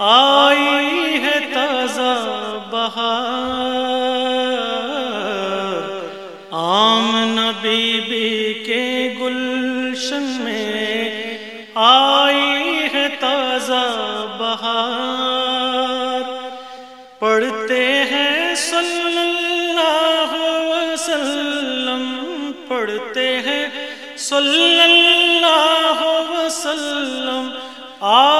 آئی ہے تازہ بہار۔ آم بی بی کے گلشن میں آئی ہے تازہ بہار۔ پڑھتے ہیں صلی اللہ وسلم، پڑھتے ہیں صلی اللہ وسلم۔ آج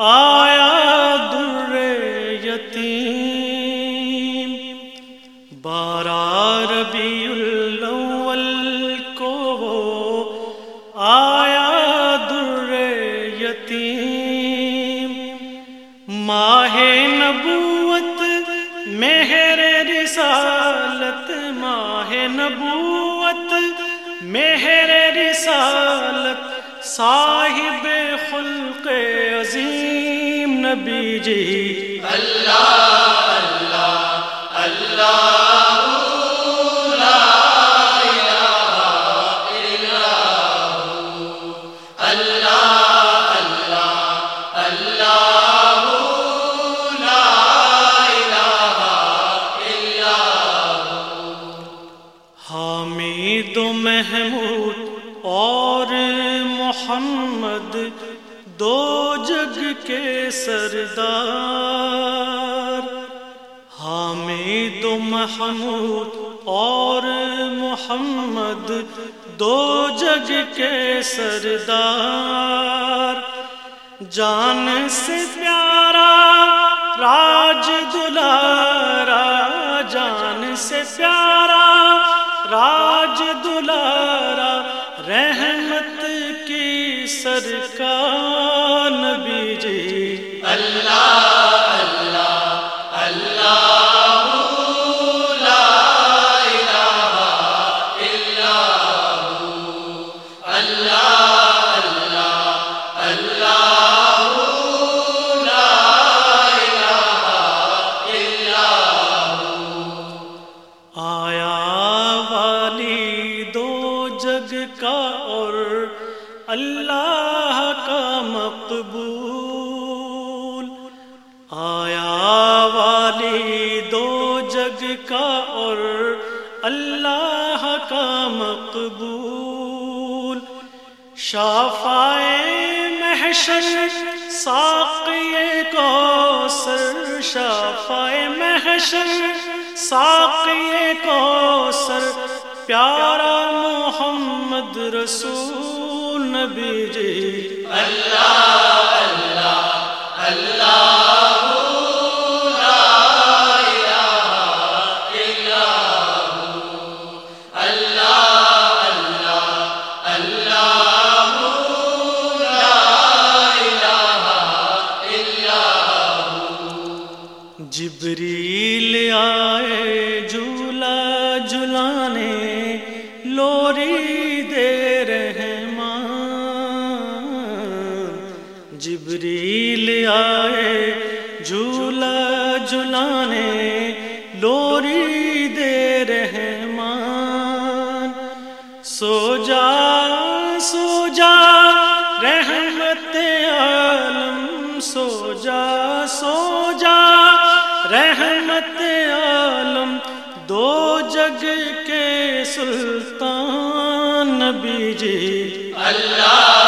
آیا در یتیم۔ بارہ ربیع الاول کو آیا در یتیم۔ ماہ نبوت، مہر رسالت۔ ماہ نبوت، مہر رسالت۔ صاحب خلق عظیم نبی جی۔ حامد و محمود اور محمد دو جگ کے سردار، حامد و محمود اور محمد، دو جگ کے سردار۔ جان سے پیارا، راج دلارا، جان سے پیارا۔ سرکار اللہ کا مقبول۔ آیا والی دو جگ کا اور اللہ کا مقبول۔ شافائے محشر، ساقی کو سر شافائے محشر، ساقی کو سر پیارا محمد رسول۔ نبی جی۔ اللہ آئے جھولا جلانے لوری دے رحمان۔ سو جا سو جا رحمت عالم سو جا سو جا رحمت عالم، دو جگ کے سلطان نبی جی۔ اللہ